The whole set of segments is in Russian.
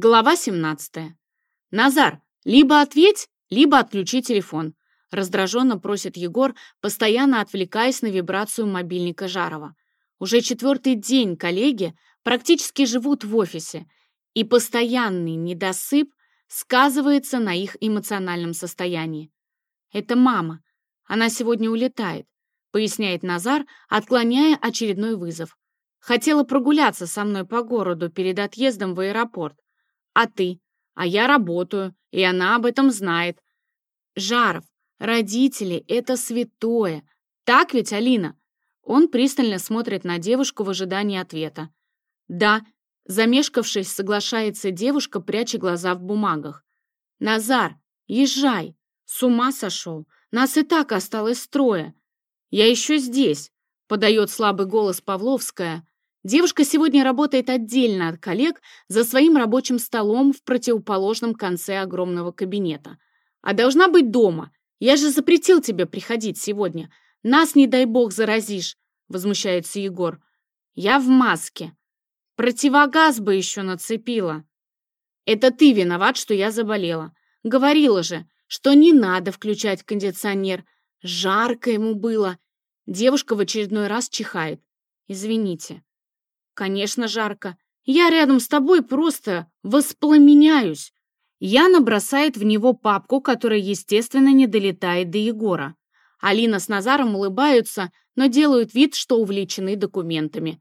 Глава 17. «Назар, либо ответь, либо отключи телефон», раздраженно просит Егор, постоянно отвлекаясь на вибрацию мобильника Жарова. Уже четвертый день коллеги практически живут в офисе, и постоянный недосып сказывается на их эмоциональном состоянии. «Это мама. Она сегодня улетает», — поясняет Назар, отклоняя очередной вызов. «Хотела прогуляться со мной по городу перед отъездом в аэропорт. А ты? А я работаю, и она об этом знает. Жаров, родители — это святое. Так ведь, Алина?» Он пристально смотрит на девушку в ожидании ответа. «Да», замешкавшись, соглашается девушка, пряча глаза в бумагах. «Назар, езжай! С ума сошел! Нас и так осталось трое! Я еще здесь!» подает слабый голос Павловская, Девушка сегодня работает отдельно от коллег за своим рабочим столом в противоположном конце огромного кабинета. А должна быть дома. Я же запретил тебе приходить сегодня. Нас, не дай бог, заразишь, возмущается Егор. Я в маске. Противогаз бы еще нацепила. Это ты виноват, что я заболела. Говорила же, что не надо включать кондиционер. Жарко ему было. Девушка в очередной раз чихает. Извините. Конечно, жарко. Я рядом с тобой просто воспламеняюсь. Яна бросает в него папку, которая, естественно, не долетает до Егора. Алина с Назаром улыбаются, но делают вид, что увлечены документами.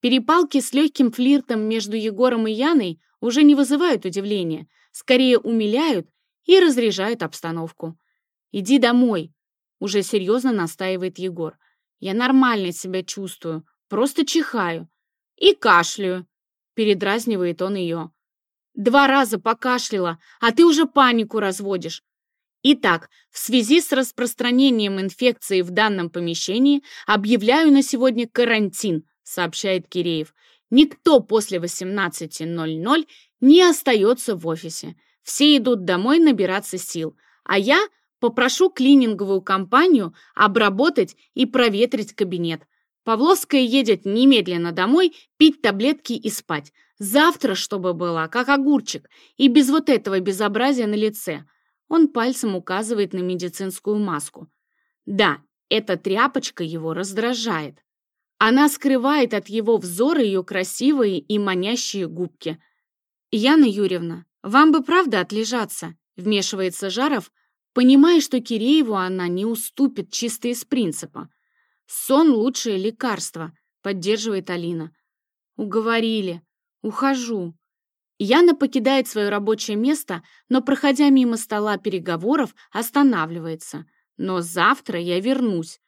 Перепалки с легким флиртом между Егором и Яной уже не вызывают удивления, скорее умиляют и разряжают обстановку. «Иди домой», — уже серьезно настаивает Егор. «Я нормально себя чувствую, просто чихаю. «И кашляю», — передразнивает он ее. «Два раза покашляла, а ты уже панику разводишь». Итак, в связи с распространением инфекции в данном помещении объявляю на сегодня карантин, сообщает Киреев. Никто после 18.00 не остается в офисе. Все идут домой набираться сил, а я попрошу клининговую компанию обработать и проветрить кабинет. Павловская едет немедленно домой, пить таблетки и спать. Завтра, чтобы было, как огурчик, и без вот этого безобразия на лице. Он пальцем указывает на медицинскую маску. Да, эта тряпочка его раздражает. Она скрывает от его взора ее красивые и манящие губки. «Яна Юрьевна, вам бы правда отлежаться?» Вмешивается Жаров, понимая, что Кирееву она не уступит чисто из принципа. «Сон — лучшее лекарство», — поддерживает Алина. «Уговорили. Ухожу». Яна покидает свое рабочее место, но, проходя мимо стола переговоров, останавливается. «Но завтра я вернусь.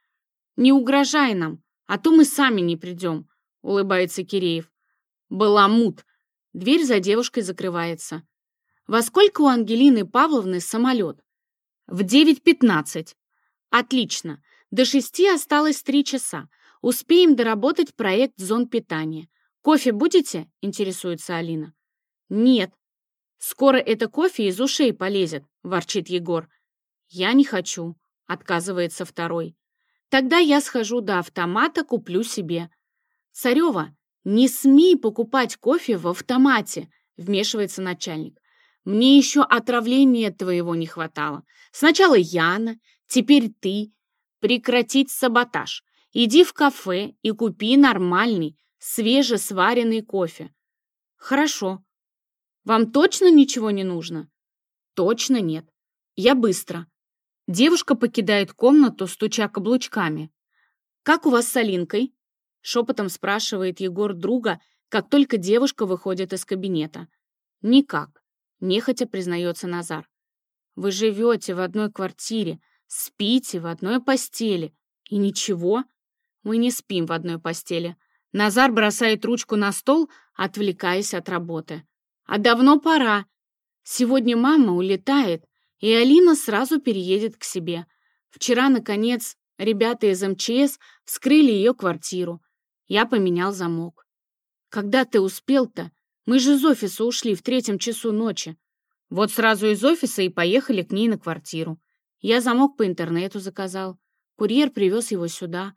Не угрожай нам, а то мы сами не придем», — улыбается Киреев. «Баламут». Дверь за девушкой закрывается. «Во сколько у Ангелины Павловны самолет?» «В 9.15». «Отлично. До шести осталось три часа. Успеем доработать проект зон питания. Кофе будете?» — интересуется Алина. «Нет. Скоро это кофе из ушей полезет», — ворчит Егор. «Я не хочу», — отказывается второй. «Тогда я схожу до автомата, куплю себе». «Царева, не смей покупать кофе в автомате», — вмешивается начальник. «Мне еще отравления твоего не хватало. Сначала Яна, теперь ты. Прекратить саботаж. Иди в кафе и купи нормальный, свежесваренный кофе. Хорошо. Вам точно ничего не нужно? Точно нет. Я быстро. Девушка покидает комнату, стуча каблучками. «Как у вас с Алинкой?» Шепотом спрашивает Егор друга, как только девушка выходит из кабинета. «Никак», — нехотя признается Назар. «Вы живете в одной квартире, Спите в одной постели. И ничего. Мы не спим в одной постели. Назар бросает ручку на стол, отвлекаясь от работы. А давно пора. Сегодня мама улетает, и Алина сразу переедет к себе. Вчера, наконец, ребята из МЧС вскрыли ее квартиру. Я поменял замок. Когда ты успел-то? Мы же из офиса ушли в третьем часу ночи. Вот сразу из офиса и поехали к ней на квартиру. Я замок по интернету заказал. Курьер привез его сюда.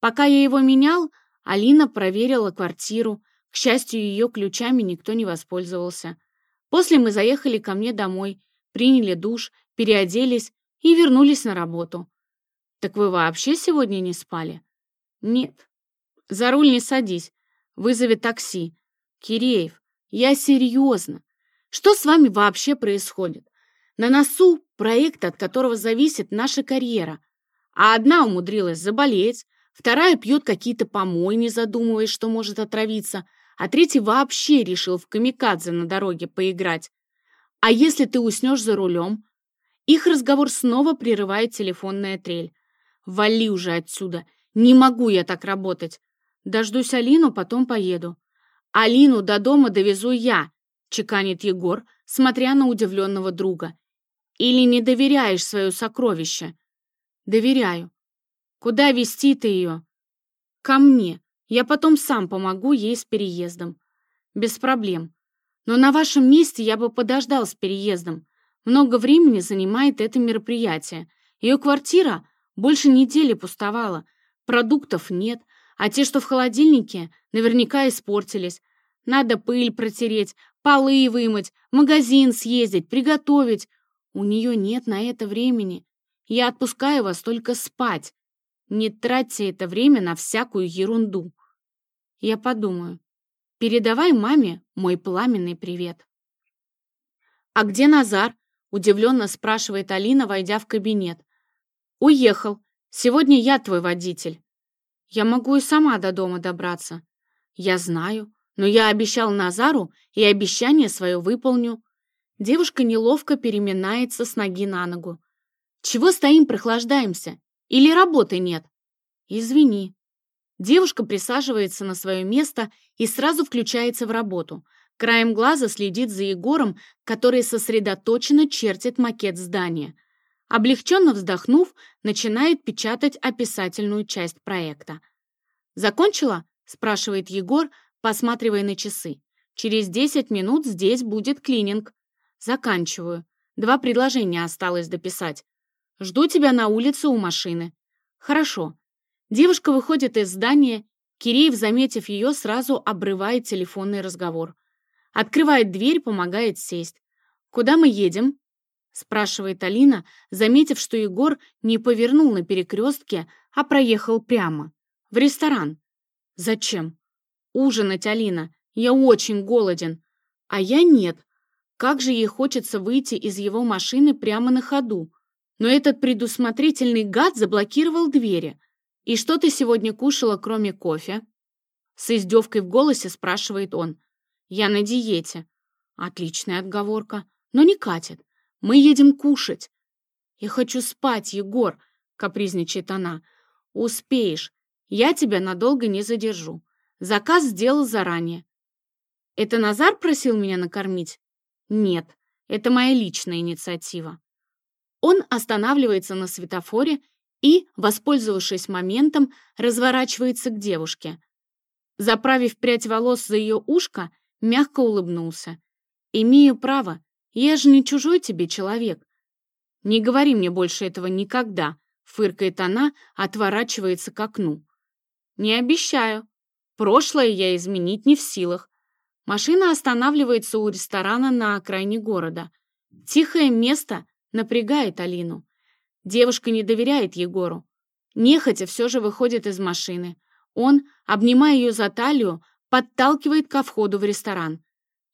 Пока я его менял, Алина проверила квартиру. К счастью, ее ключами никто не воспользовался. После мы заехали ко мне домой, приняли душ, переоделись и вернулись на работу. Так вы вообще сегодня не спали? Нет. За руль не садись. Вызови такси. Киреев, я серьезно. Что с вами вообще происходит? На носу проект, от которого зависит наша карьера. А одна умудрилась заболеть, вторая пьет какие-то помой, не задумываясь, что может отравиться, а третий вообще решил в камикадзе на дороге поиграть. А если ты уснешь за рулем? Их разговор снова прерывает телефонная трель. «Вали уже отсюда! Не могу я так работать! Дождусь Алину, потом поеду. Алину до дома довезу я!» — чеканит Егор, смотря на удивленного друга. «Или не доверяешь свое сокровище?» «Доверяю. Куда везти ты ее?» «Ко мне. Я потом сам помогу ей с переездом. Без проблем. Но на вашем месте я бы подождал с переездом. Много времени занимает это мероприятие. Ее квартира больше недели пустовала. Продуктов нет, а те, что в холодильнике, наверняка испортились. Надо пыль протереть, полы вымыть, магазин съездить, приготовить. У нее нет на это времени. Я отпускаю вас только спать. Не тратьте это время на всякую ерунду. Я подумаю. Передавай маме мой пламенный привет. «А где Назар?» — удивленно спрашивает Алина, войдя в кабинет. «Уехал. Сегодня я твой водитель. Я могу и сама до дома добраться. Я знаю, но я обещал Назару, и обещание свое выполню». Девушка неловко переминается с ноги на ногу. «Чего стоим, прохлаждаемся? Или работы нет?» «Извини», Девушка присаживается на свое место и сразу включается в работу. Краем глаза следит за Егором, который сосредоточенно чертит макет здания. Облегченно вздохнув, начинает печатать описательную часть проекта. «Закончила?» – спрашивает Егор, посматривая на часы. «Через 10 минут здесь будет клининг». «Заканчиваю. Два предложения осталось дописать. Жду тебя на улице у машины». «Хорошо. Девушка выходит из здания, Киреев, заметив ее, сразу обрывает телефонный разговор. Открывает дверь, помогает сесть. «Куда мы едем?» спрашивает Алина, заметив, что Егор не повернул на перекрестке, а проехал прямо. «В ресторан». «Зачем?» «Ужинать, Алина. Я очень голоден». «А я нет. Как же ей хочется выйти из его машины прямо на ходу. Но этот предусмотрительный гад заблокировал двери. «И что ты сегодня кушала, кроме кофе?» С издевкой в голосе спрашивает он. «Я на диете». Отличная отговорка, но не катит. Мы едем кушать. «Я хочу спать, Егор», — капризничает она. «Успеешь. Я тебя надолго не задержу. Заказ сделал заранее». «Это Назар просил меня накормить?» «Нет, это моя личная инициатива». Он останавливается на светофоре и, воспользовавшись моментом, разворачивается к девушке. Заправив прядь волос за ее ушко, мягко улыбнулся. «Имею право, я же не чужой тебе человек». «Не говори мне больше этого никогда», — фыркает она, отворачивается к окну. «Не обещаю. Прошлое я изменить не в силах». Машина останавливается у ресторана на окраине города. Тихое место напрягает Алину. Девушка не доверяет Егору. Нехотя все же выходит из машины. Он, обнимая ее за талию, подталкивает ко входу в ресторан.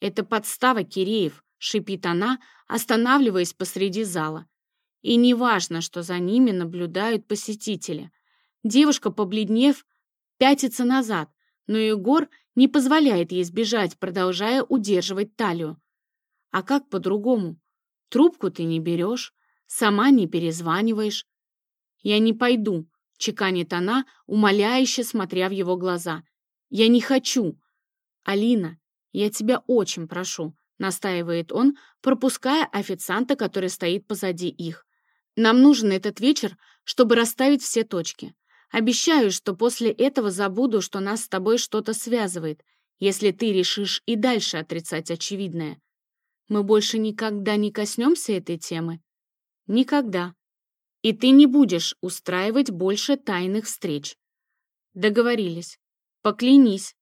«Это подстава, Киреев», — шипит она, останавливаясь посреди зала. И неважно, что за ними наблюдают посетители. Девушка, побледнев, пятится назад, но Егор не позволяет ей сбежать, продолжая удерживать талию. А как по-другому? Трубку ты не берешь, Сама не перезваниваешь. Я не пойду, чеканит она, умоляюще смотря в его глаза. Я не хочу. Алина, я тебя очень прошу, настаивает он, пропуская официанта, который стоит позади их. Нам нужен этот вечер, чтобы расставить все точки. Обещаю, что после этого забуду, что нас с тобой что-то связывает, если ты решишь и дальше отрицать очевидное. Мы больше никогда не коснемся этой темы. Никогда. И ты не будешь устраивать больше тайных встреч. Договорились. Поклянись.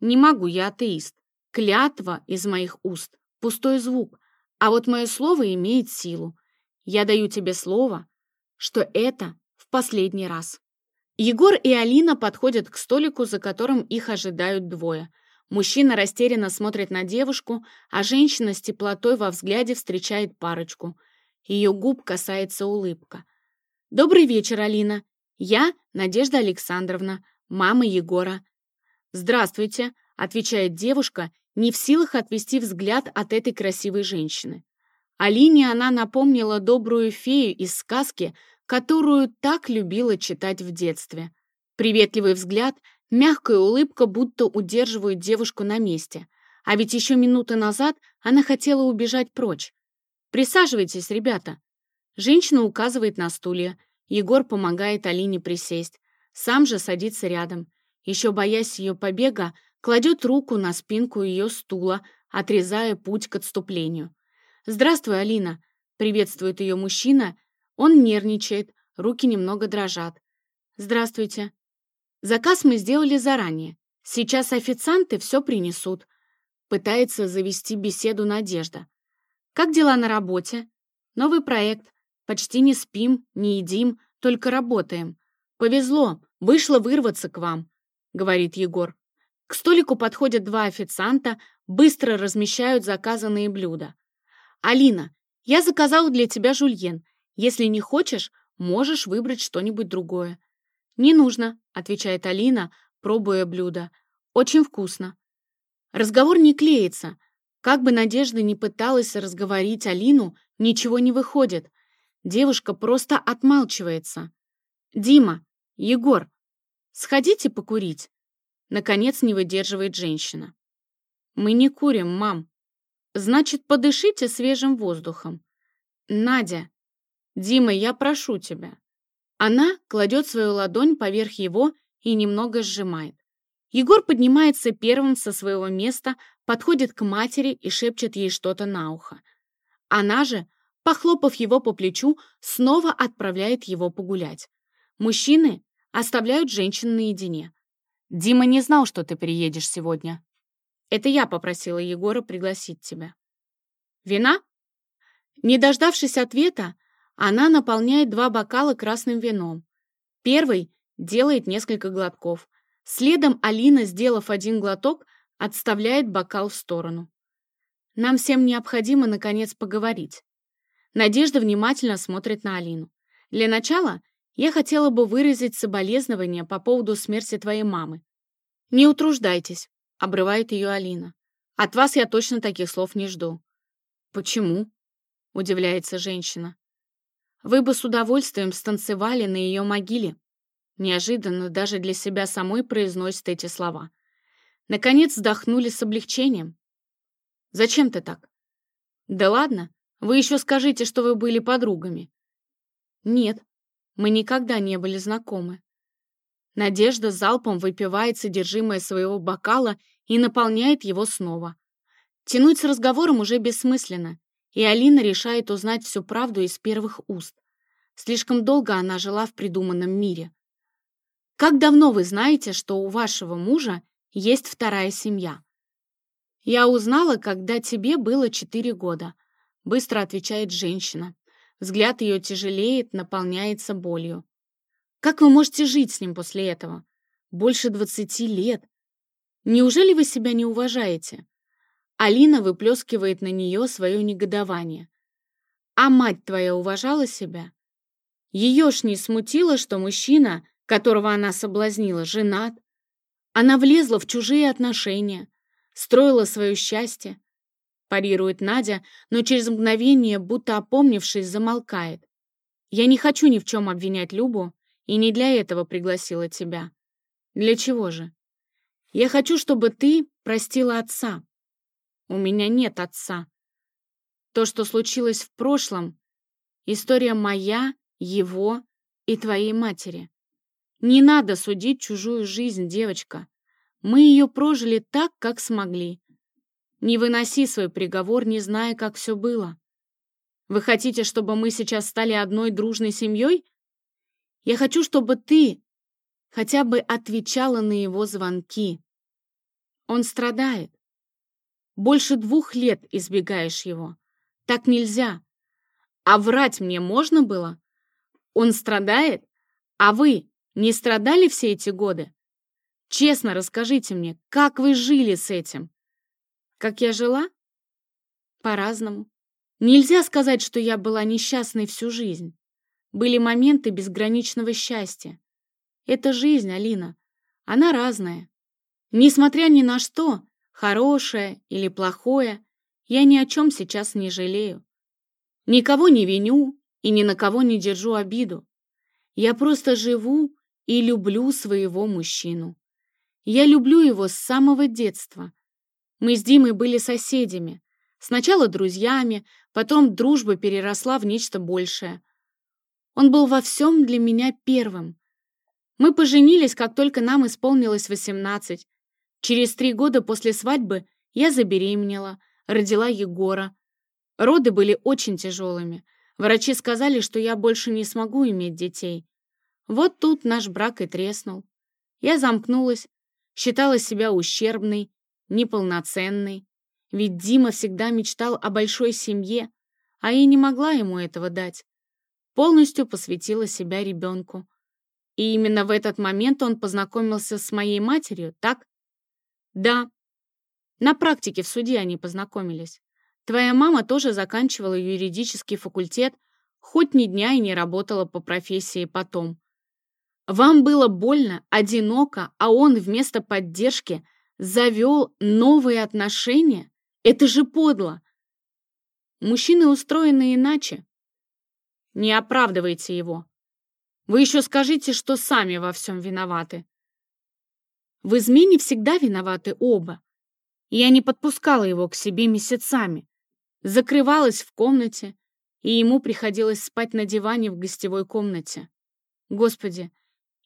Не могу, я атеист. Клятва из моих уст пустой звук, а вот мое слово имеет силу. Я даю тебе слово, что это в последний раз. Егор и Алина подходят к столику, за которым их ожидают двое. Мужчина растерянно смотрит на девушку, а женщина с теплотой во взгляде встречает парочку. Ее губ касается улыбка. «Добрый вечер, Алина. Я Надежда Александровна, мама Егора». «Здравствуйте», — отвечает девушка, не в силах отвести взгляд от этой красивой женщины. Алине она напомнила добрую фею из сказки, которую так любила читать в детстве. Приветливый взгляд, мягкая улыбка будто удерживают девушку на месте. А ведь еще минуты назад она хотела убежать прочь. «Присаживайтесь, ребята». Женщина указывает на стулья. Егор помогает Алине присесть. Сам же садится рядом. Еще боясь ее побега, кладет руку на спинку ее стула, отрезая путь к отступлению. «Здравствуй, Алина!» — приветствует ее мужчина. Он нервничает, руки немного дрожат. «Здравствуйте!» «Заказ мы сделали заранее. Сейчас официанты все принесут». Пытается завести беседу Надежда. «Как дела на работе?» «Новый проект. Почти не спим, не едим, только работаем. Повезло, вышло вырваться к вам», — говорит Егор. К столику подходят два официанта, быстро размещают заказанные блюда. «Алина, я заказал для тебя жульен. Если не хочешь, можешь выбрать что-нибудь другое». «Не нужно», — отвечает Алина, пробуя блюдо. «Очень вкусно». Разговор не клеится. Как бы Надежда ни пыталась разговорить Алину, ничего не выходит. Девушка просто отмалчивается. «Дима, Егор, сходите покурить». Наконец не выдерживает женщина. «Мы не курим, мам. Значит, подышите свежим воздухом. Надя, Дима, я прошу тебя». Она кладет свою ладонь поверх его и немного сжимает. Егор поднимается первым со своего места, подходит к матери и шепчет ей что-то на ухо. Она же, похлопав его по плечу, снова отправляет его погулять. Мужчины оставляют женщин наедине. Дима не знал, что ты приедешь сегодня. Это я попросила Егора пригласить тебя. Вина? Не дождавшись ответа, она наполняет два бокала красным вином. Первый делает несколько глотков. Следом Алина, сделав один глоток, отставляет бокал в сторону. Нам всем необходимо, наконец, поговорить. Надежда внимательно смотрит на Алину. Для начала я хотела бы выразить соболезнования по поводу смерти твоей мамы. Не утруждайтесь, обрывает ее Алина. От вас я точно таких слов не жду. Почему? Удивляется женщина. Вы бы с удовольствием станцевали на ее могиле. Неожиданно даже для себя самой произносит эти слова. Наконец вздохнули с облегчением. Зачем ты так? Да ладно, вы еще скажите, что вы были подругами. Нет, мы никогда не были знакомы. Надежда залпом выпивает содержимое своего бокала и наполняет его снова. Тянуть с разговором уже бессмысленно, и Алина решает узнать всю правду из первых уст. Слишком долго она жила в придуманном мире. «Как давно вы знаете, что у вашего мужа есть вторая семья?» «Я узнала, когда тебе было четыре года», — быстро отвечает женщина. Взгляд ее тяжелеет, наполняется болью. Как вы можете жить с ним после этого? Больше двадцати лет. Неужели вы себя не уважаете? Алина выплескивает на нее свое негодование. А мать твоя уважала себя? Ее ж не смутило, что мужчина, которого она соблазнила, женат. Она влезла в чужие отношения, строила свое счастье, парирует Надя, но через мгновение, будто опомнившись, замолкает. «Я не хочу ни в чем обвинять Любу, и не для этого пригласила тебя. Для чего же? Я хочу, чтобы ты простила отца. У меня нет отца. То, что случилось в прошлом, история моя, его и твоей матери. Не надо судить чужую жизнь, девочка. Мы ее прожили так, как смогли. Не выноси свой приговор, не зная, как все было. Вы хотите, чтобы мы сейчас стали одной дружной семьей? Я хочу, чтобы ты хотя бы отвечала на его звонки. Он страдает. Больше двух лет избегаешь его. Так нельзя. А врать мне можно было? Он страдает? А вы не страдали все эти годы? Честно расскажите мне, как вы жили с этим? Как я жила? По-разному. Нельзя сказать, что я была несчастной всю жизнь. Были моменты безграничного счастья. Это жизнь, Алина. Она разная. Несмотря ни на что, хорошее или плохое, я ни о чем сейчас не жалею. Никого не виню и ни на кого не держу обиду. Я просто живу и люблю своего мужчину. Я люблю его с самого детства. Мы с Димой были соседями. Сначала друзьями, потом дружба переросла в нечто большее. Он был во всем для меня первым. Мы поженились, как только нам исполнилось 18. Через три года после свадьбы я забеременела, родила Егора. Роды были очень тяжелыми. Врачи сказали, что я больше не смогу иметь детей. Вот тут наш брак и треснул. Я замкнулась, считала себя ущербной, неполноценной. Ведь Дима всегда мечтал о большой семье, а я не могла ему этого дать. Полностью посвятила себя ребенку. И именно в этот момент он познакомился с моей матерью, так? Да. На практике в суде они познакомились. Твоя мама тоже заканчивала юридический факультет, хоть ни дня и не работала по профессии потом. Вам было больно, одиноко, а он вместо поддержки завел новые отношения? Это же подло! Мужчины устроены иначе. Не оправдывайте его. Вы еще скажите, что сами во всем виноваты. В измене всегда виноваты оба. Я не подпускала его к себе месяцами. Закрывалась в комнате, и ему приходилось спать на диване в гостевой комнате. Господи,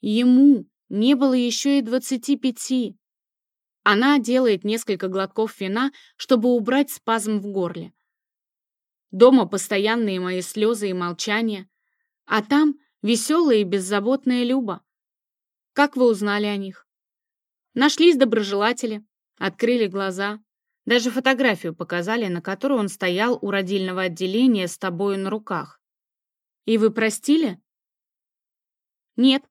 ему не было еще и двадцати пяти. Она делает несколько глотков вина, чтобы убрать спазм в горле. Дома постоянные мои слезы и молчания, а там Веселая и беззаботная Люба. Как вы узнали о них? Нашлись доброжелатели, открыли глаза. Даже фотографию показали, на которой он стоял у родильного отделения с тобою на руках. И вы простили? Нет.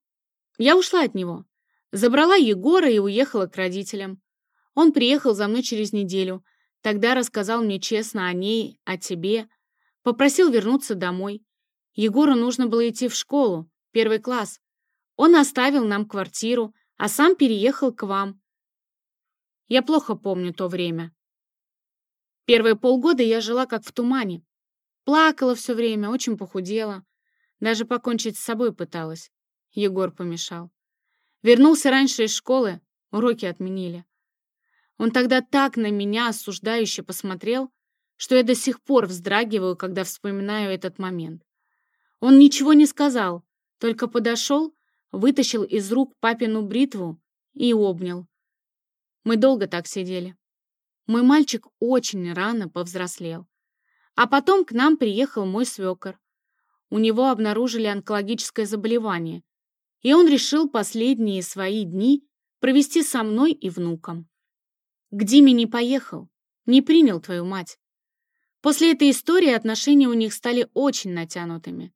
Я ушла от него. Забрала Егора и уехала к родителям. Он приехал за мной через неделю. Тогда рассказал мне честно о ней, о тебе. Попросил вернуться домой. Егору нужно было идти в школу, первый класс. Он оставил нам квартиру, а сам переехал к вам. Я плохо помню то время. Первые полгода я жила как в тумане. Плакала все время, очень похудела. Даже покончить с собой пыталась. Егор помешал. Вернулся раньше из школы, уроки отменили. Он тогда так на меня осуждающе посмотрел, что я до сих пор вздрагиваю, когда вспоминаю этот момент. Он ничего не сказал, только подошел, вытащил из рук папину бритву и обнял. Мы долго так сидели. Мой мальчик очень рано повзрослел. А потом к нам приехал мой свекор. У него обнаружили онкологическое заболевание, и он решил последние свои дни провести со мной и внуком. К Диме не поехал, не принял твою мать. После этой истории отношения у них стали очень натянутыми.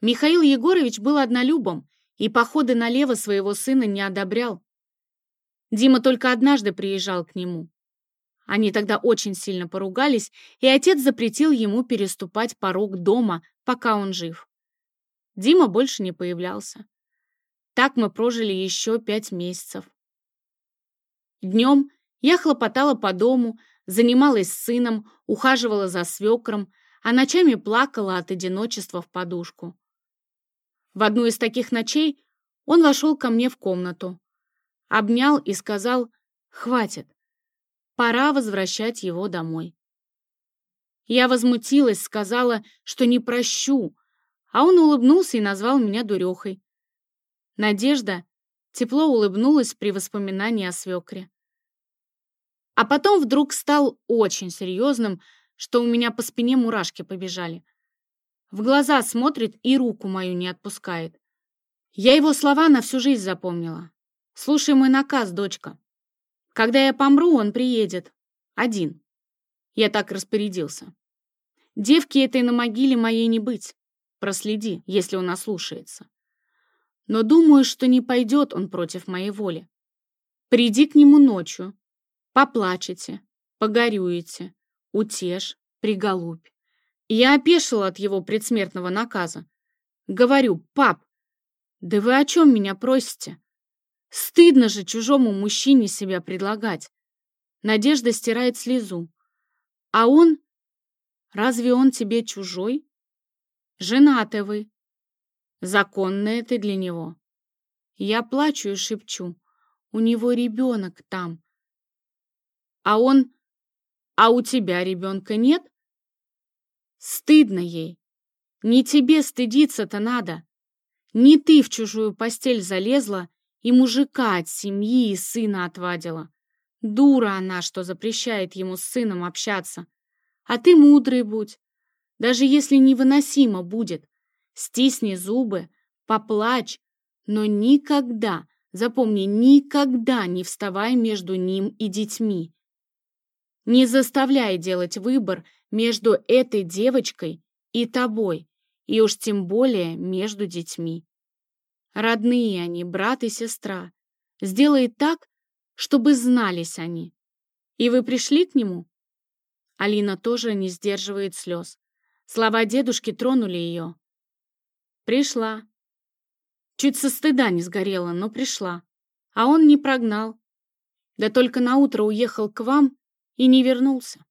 Михаил Егорович был однолюбом и походы налево своего сына не одобрял. Дима только однажды приезжал к нему. Они тогда очень сильно поругались, и отец запретил ему переступать порог дома, пока он жив. Дима больше не появлялся. Так мы прожили еще пять месяцев. Днем я хлопотала по дому, занималась сыном, ухаживала за свекром, а ночами плакала от одиночества в подушку. В одну из таких ночей он вошел ко мне в комнату, обнял и сказал «Хватит, пора возвращать его домой». Я возмутилась, сказала, что не прощу, а он улыбнулся и назвал меня дурехой. Надежда тепло улыбнулась при воспоминании о свекре. А потом вдруг стал очень серьезным, что у меня по спине мурашки побежали. В глаза смотрит и руку мою не отпускает. Я его слова на всю жизнь запомнила. Слушай мой наказ, дочка. Когда я помру, он приедет. Один. Я так распорядился. Девки этой на могиле моей не быть. Проследи, если он ослушается. Но думаю, что не пойдет он против моей воли. Приди к нему ночью, поплачете, погорюете, утешь, приголубь. Я опешила от его предсмертного наказа. Говорю, пап, да вы о чем меня просите? Стыдно же чужому мужчине себя предлагать. Надежда стирает слезу. А он... Разве он тебе чужой? Женаты вы. Законная ты для него. Я плачу и шепчу. У него ребенок там. А он... А у тебя ребенка нет? Стыдно ей. Не тебе стыдиться-то надо. Не ты в чужую постель залезла и мужика от семьи и сына отвадила. Дура она, что запрещает ему с сыном общаться. А ты мудрый будь. Даже если невыносимо будет, стисни зубы, поплачь, но никогда, запомни, никогда не вставай между ним и детьми. Не заставляй делать выбор между этой девочкой и тобой, и уж тем более между детьми. Родные они, брат и сестра. Сделай так, чтобы знались они. И вы пришли к нему? Алина тоже не сдерживает слез. Слова дедушки тронули ее. Пришла. Чуть со стыда не сгорела, но пришла. А он не прогнал. Да только на утро уехал к вам и не вернулся.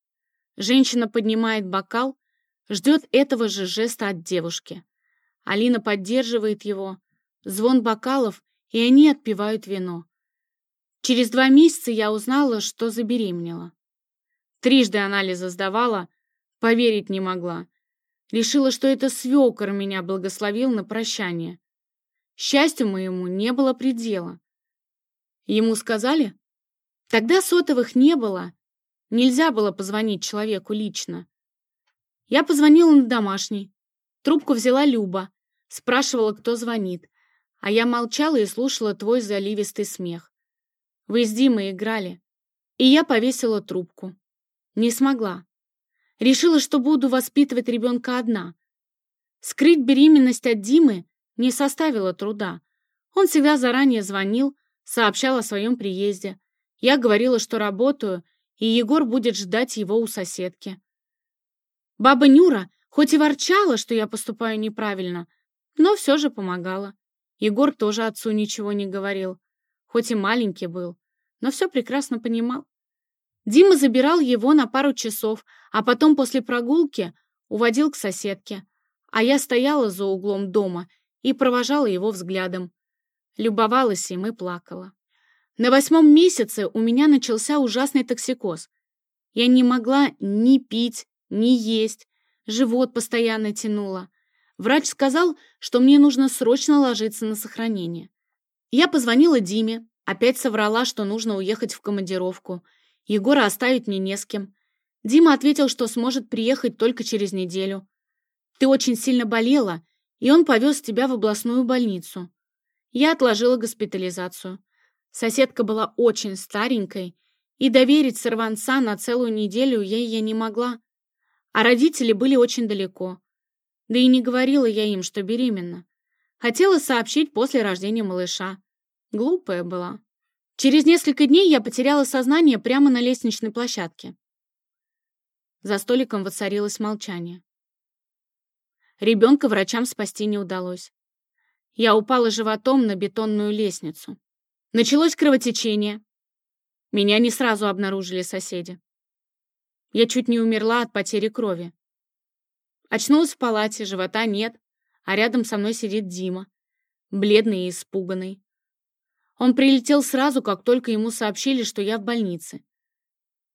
Женщина поднимает бокал, ждет этого же жеста от девушки. Алина поддерживает его, звон бокалов, и они отпивают вино. Через два месяца я узнала, что забеременела. Трижды анализы сдавала, поверить не могла. Решила, что это свекор меня благословил на прощание. Счастью моему не было предела. Ему сказали? Тогда сотовых не было, нельзя было позвонить человеку лично. Я позвонила на домашний. Трубку взяла Люба, спрашивала, кто звонит а я молчала и слушала твой заливистый смех. Вы с Димой играли, и я повесила трубку. Не смогла. Решила, что буду воспитывать ребенка одна. Скрыть беременность от Димы не составило труда. Он всегда заранее звонил, сообщал о своем приезде. Я говорила, что работаю, и Егор будет ждать его у соседки. Баба Нюра хоть и ворчала, что я поступаю неправильно, но все же помогала. Егор тоже отцу ничего не говорил, хоть и маленький был, но все прекрасно понимал. Дима забирал его на пару часов, а потом после прогулки уводил к соседке, а я стояла за углом дома и провожала его взглядом. Любовалась им и плакала. На восьмом месяце у меня начался ужасный токсикоз. Я не могла ни пить, ни есть, живот постоянно тянуло. Врач сказал, что мне нужно срочно ложиться на сохранение. Я позвонила Диме, опять соврала, что нужно уехать в командировку. Егора оставить мне не с кем. Дима ответил, что сможет приехать только через неделю. Ты очень сильно болела, и он повез тебя в областную больницу. Я отложила госпитализацию. Соседка была очень старенькой, и доверить сорванца на целую неделю ей я не могла. А родители были очень далеко. Да и не говорила я им, что беременна. Хотела сообщить после рождения малыша. Глупая была. Через несколько дней я потеряла сознание прямо на лестничной площадке. За столиком воцарилось молчание. Ребенка врачам спасти не удалось. Я упала животом на бетонную лестницу. Началось кровотечение. Меня не сразу обнаружили соседи. Я чуть не умерла от потери крови. Очнулась в палате, живота нет, а рядом со мной сидит Дима, бледный и испуганный. Он прилетел сразу, как только ему сообщили, что я в больнице.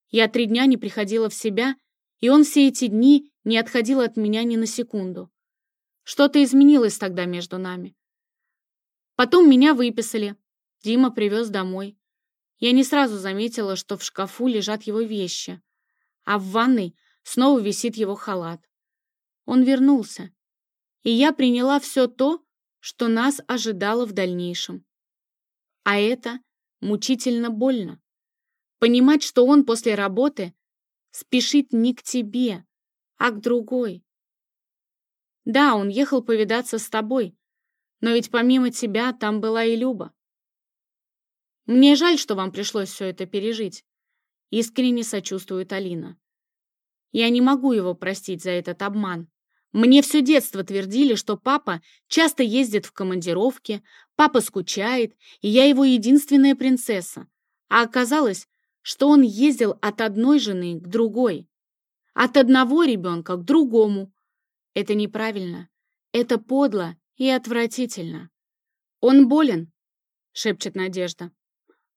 Я три дня не приходила в себя, и он все эти дни не отходил от меня ни на секунду. Что-то изменилось тогда между нами. Потом меня выписали. Дима привез домой. Я не сразу заметила, что в шкафу лежат его вещи, а в ванной снова висит его халат. Он вернулся, и я приняла все то, что нас ожидало в дальнейшем. А это мучительно больно. Понимать, что он после работы спешит не к тебе, а к другой. Да, он ехал повидаться с тобой, но ведь помимо тебя там была и Люба. Мне жаль, что вам пришлось все это пережить. Искренне сочувствует Алина. Я не могу его простить за этот обман. Мне все детство твердили, что папа часто ездит в командировки, папа скучает, и я его единственная принцесса. А оказалось, что он ездил от одной жены к другой, от одного ребенка к другому. Это неправильно, это подло и отвратительно. «Он болен», — шепчет Надежда.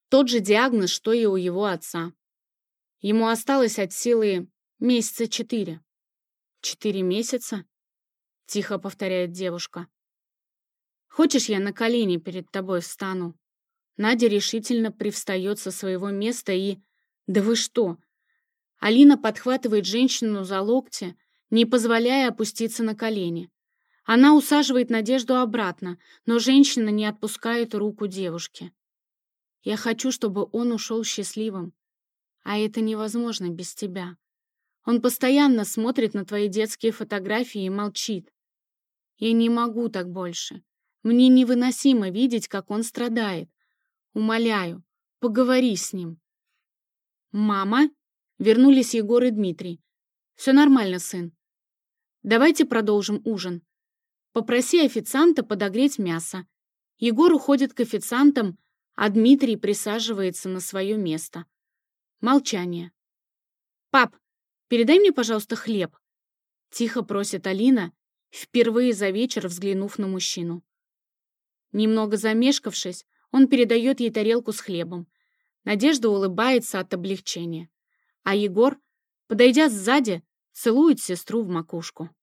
Тот же диагноз, что и у его отца. Ему осталось от силы месяца четыре. «Четыре месяца?» — тихо повторяет девушка. «Хочешь, я на колени перед тобой встану?» Надя решительно привстает со своего места и... «Да вы что?» Алина подхватывает женщину за локти, не позволяя опуститься на колени. Она усаживает Надежду обратно, но женщина не отпускает руку девушки. «Я хочу, чтобы он ушел счастливым, а это невозможно без тебя. Он постоянно смотрит на твои детские фотографии и молчит. Я не могу так больше. Мне невыносимо видеть, как он страдает. Умоляю, поговори с ним. Мама? Вернулись Егор и Дмитрий. Все нормально, сын. Давайте продолжим ужин. Попроси официанта подогреть мясо. Егор уходит к официантам, а Дмитрий присаживается на свое место. Молчание. «Пап, передай мне, пожалуйста, хлеб», — тихо просит Алина, впервые за вечер взглянув на мужчину. Немного замешкавшись, он передает ей тарелку с хлебом. Надежда улыбается от облегчения. А Егор, подойдя сзади, целует сестру в макушку.